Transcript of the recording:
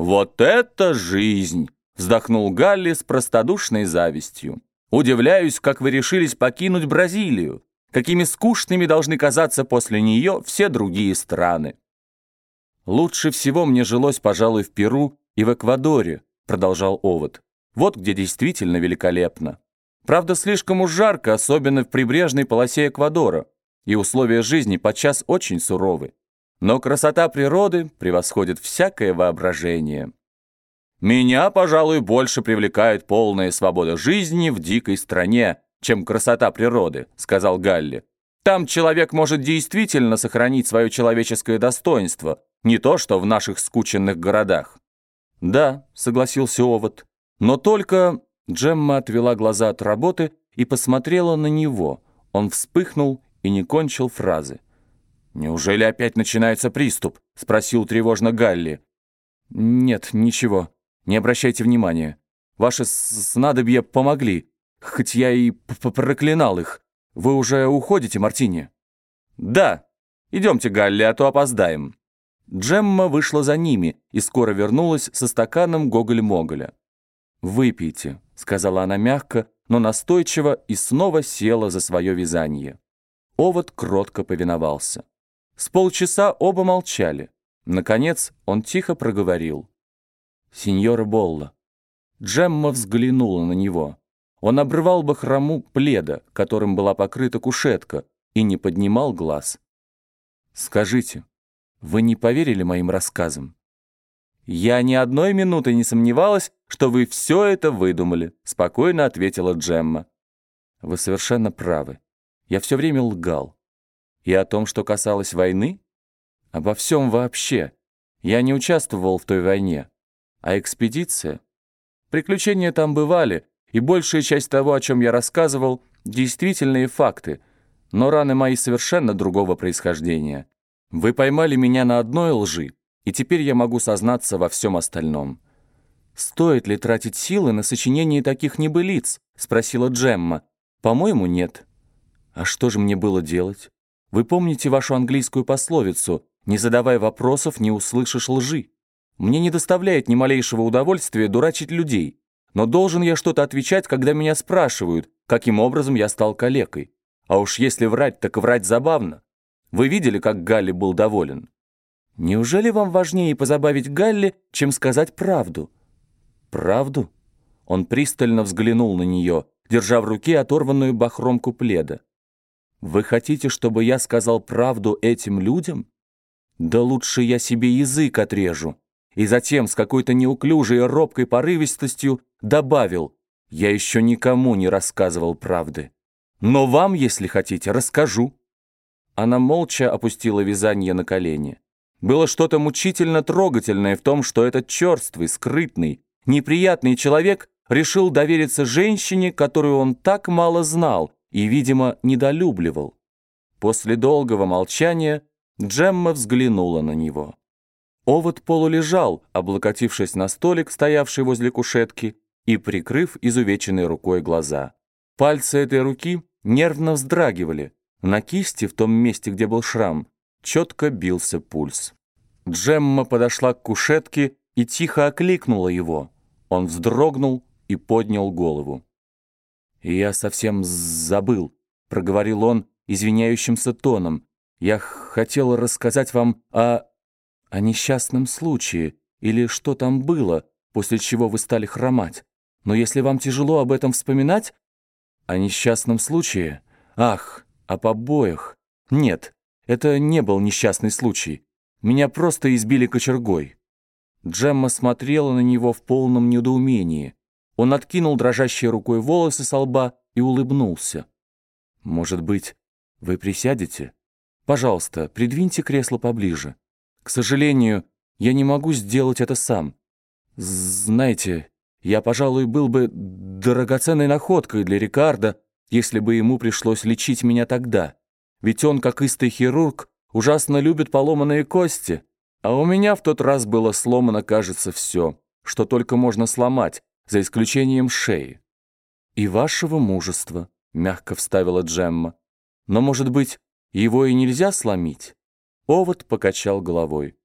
«Вот это жизнь!» — вздохнул Галли с простодушной завистью. «Удивляюсь, как вы решились покинуть Бразилию. Какими скучными должны казаться после нее все другие страны». «Лучше всего мне жилось, пожалуй, в Перу и в Эквадоре», — продолжал Овод. «Вот где действительно великолепно. Правда, слишком уж жарко, особенно в прибрежной полосе Эквадора, и условия жизни подчас очень суровы. Но красота природы превосходит всякое воображение. Меня, пожалуй, больше привлекает полная свобода жизни в дикой стране, чем красота природы, сказал Галли. Там человек может действительно сохранить свое человеческое достоинство, не то что в наших скученных городах. Да, согласился Овод, но только... Джемма отвела глаза от работы и посмотрела на него. Он вспыхнул и не кончил фразы. «Неужели опять начинается приступ?» — спросил тревожно Галли. «Нет, ничего. Не обращайте внимания. Ваши снадобья помогли, хоть я и проклинал их. Вы уже уходите, Мартини?» «Да. Идемте, Галли, а то опоздаем». Джемма вышла за ними и скоро вернулась со стаканом Гоголь-Моголя. «Выпейте», — сказала она мягко, но настойчиво и снова села за свое вязание. Овод кротко повиновался. С полчаса оба молчали. Наконец он тихо проговорил. «Сеньора Болла». Джемма взглянула на него. Он обрывал бахрому пледа, которым была покрыта кушетка, и не поднимал глаз. «Скажите, вы не поверили моим рассказам?» «Я ни одной минуты не сомневалась, что вы все это выдумали», спокойно ответила Джемма. «Вы совершенно правы. Я все время лгал. И о том, что касалось войны? Обо всем вообще. Я не участвовал в той войне. А экспедиция? Приключения там бывали, и большая часть того, о чем я рассказывал, действительные факты, но раны мои совершенно другого происхождения. Вы поймали меня на одной лжи, и теперь я могу сознаться во всем остальном. «Стоит ли тратить силы на сочинение таких небылиц?» — спросила Джемма. «По-моему, нет». «А что же мне было делать?» Вы помните вашу английскую пословицу «Не задавай вопросов, не услышишь лжи». Мне не доставляет ни малейшего удовольствия дурачить людей, но должен я что-то отвечать, когда меня спрашивают, каким образом я стал калекой. А уж если врать, так врать забавно. Вы видели, как Галли был доволен? Неужели вам важнее позабавить Галли, чем сказать правду? Правду? Он пристально взглянул на нее, держа в руке оторванную бахромку пледа. Вы хотите, чтобы я сказал правду этим людям? Да лучше я себе язык отрежу. И затем с какой-то неуклюжей робкой порывистостью добавил, я еще никому не рассказывал правды. Но вам, если хотите, расскажу. Она молча опустила вязание на колени. Было что-то мучительно трогательное в том, что этот черствый, скрытный, неприятный человек решил довериться женщине, которую он так мало знал, и, видимо, недолюбливал. После долгого молчания Джемма взглянула на него. Овод полулежал, облокотившись на столик, стоявший возле кушетки, и прикрыв изувеченной рукой глаза. Пальцы этой руки нервно вздрагивали. На кисти, в том месте, где был шрам, четко бился пульс. Джемма подошла к кушетке и тихо окликнула его. Он вздрогнул и поднял голову. «Я совсем забыл», — проговорил он извиняющимся тоном. «Я хотел рассказать вам о... о несчастном случае, или что там было, после чего вы стали хромать. Но если вам тяжело об этом вспоминать...» «О несчастном случае? Ах, о побоях. Нет, это не был несчастный случай. Меня просто избили кочергой». Джемма смотрела на него в полном недоумении. Он откинул дрожащей рукой волосы со лба и улыбнулся. «Может быть, вы присядете? Пожалуйста, придвиньте кресло поближе. К сожалению, я не могу сделать это сам. Знаете, я, пожалуй, был бы драгоценной находкой для Рикардо, если бы ему пришлось лечить меня тогда. Ведь он, как истый хирург, ужасно любит поломанные кости. А у меня в тот раз было сломано, кажется, все, что только можно сломать, за исключением шеи. «И вашего мужества», — мягко вставила Джемма. «Но, может быть, его и нельзя сломить?» Овод покачал головой.